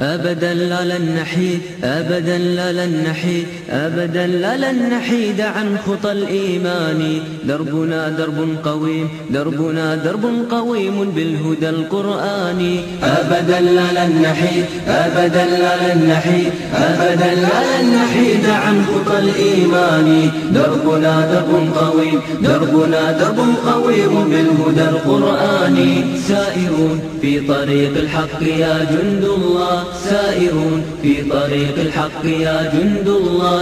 أبدا لا لن نحيد أبدا لا لن نحيد أبدا لا لن نحيد عن خطى الإيمان. دربنا درب قويم دربنا درب قويم بالهدى القرآني أبدا لا لن نحيد أبدا لا لن نحيد أبدا لا لن نحيد عن خطى الإيمان. دربنا درب قويم دربنا درب قويم بالهدى القرآني سائرون في طريق الحق يا جند الله. سائرون في طريق الحق يا جند الله.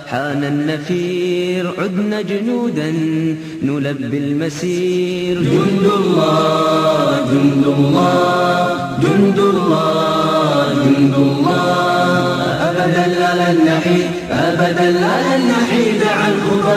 حان النفير عدنا جنودا نلبي المسير. جند الله جند الله جند الله جند الله. أبدا لا لن نحيد أبدا عن خطى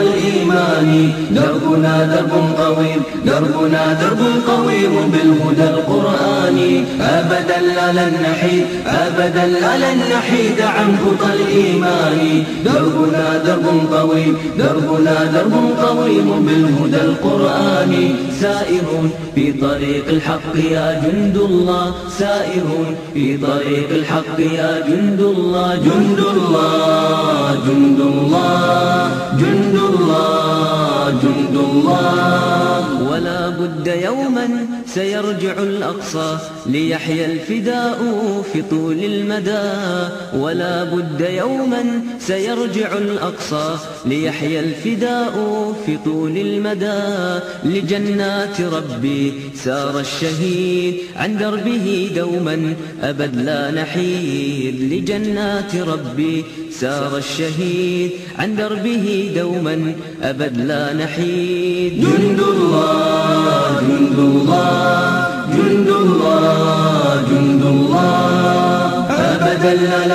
الإيمان دربنا درب قويم دربنا درب قويم بالهدى القرآني أبدا لا لن نحيد أبدا لا لن نحيد عن خطى الإيمان. دربنا درب قويم دربنا درب قويم بالهدى القرآني سائرون في طريق الحق يا جند الله سائرون في طريق الحق يا جند الله جند الله جند الله جند الله. ولا بد يوما سيرجع الأقصى ليحيى الفداء في طول المدى. ولا بد يوما سيرجع الأقصى ليحيى الفداء في طول المدى. لجنات ربي سار الشهيد عن دربه دوما أبد لا نحيد. لجنات ربي سار الشهيد عن دربه دوما أبد لا نحيد. جند الله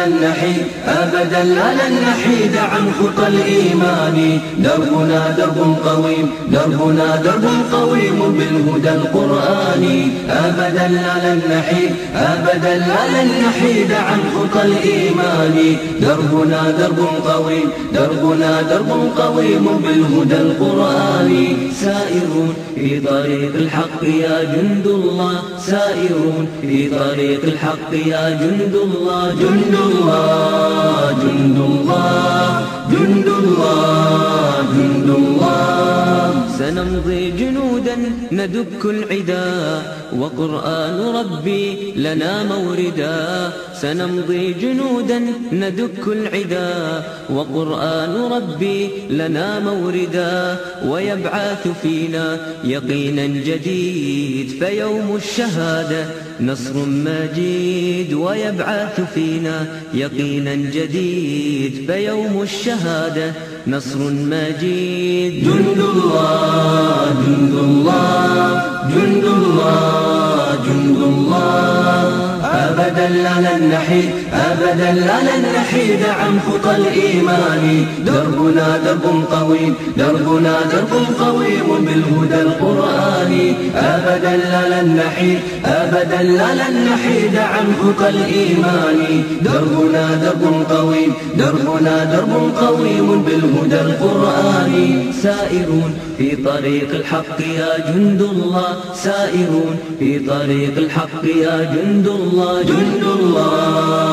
لن نحيد أبدا لا لن نحيد عن خطى الإيمان. دربنا درب قويم دربنا درب قويم بالهدى القرآني أبدا لا لن نحيد أبدا لا لن نحيد عن خطى الإيمان. دربنا درب قويم دربنا درب قويم بالهدى القرآني سائرون في طريق الحق يا جند الله. سائرون في طريق الحق يا جند الله. جند جند الله جند الله سنمضي جنودا ندك العدا وقرآن ربي لنا موردا سنمضي جنودا ندك العدا وقرآن ربي لنا موردا ويبعث فينا يقينا جديد فيوم الشهادة نصر مجيد ويبعث فينا يقينا جديد فيوم الشهادة نصر مجيد. جند الله جند الله جند الله. لن نحيد أبدا لا لن نحيد عن خطى الإيمان. دربنا درب قويم دربنا درب قويم بالهدى القرآني أبدا لا لن نحيد أبدا لا لن نحيد عن خطى الإيمان. دربنا درب قويم دربنا درب قويم بالهدى القرآني سائرون في طريق الحق يا جند الله. سائرون في طريق الحق يا جند الله. جند الله.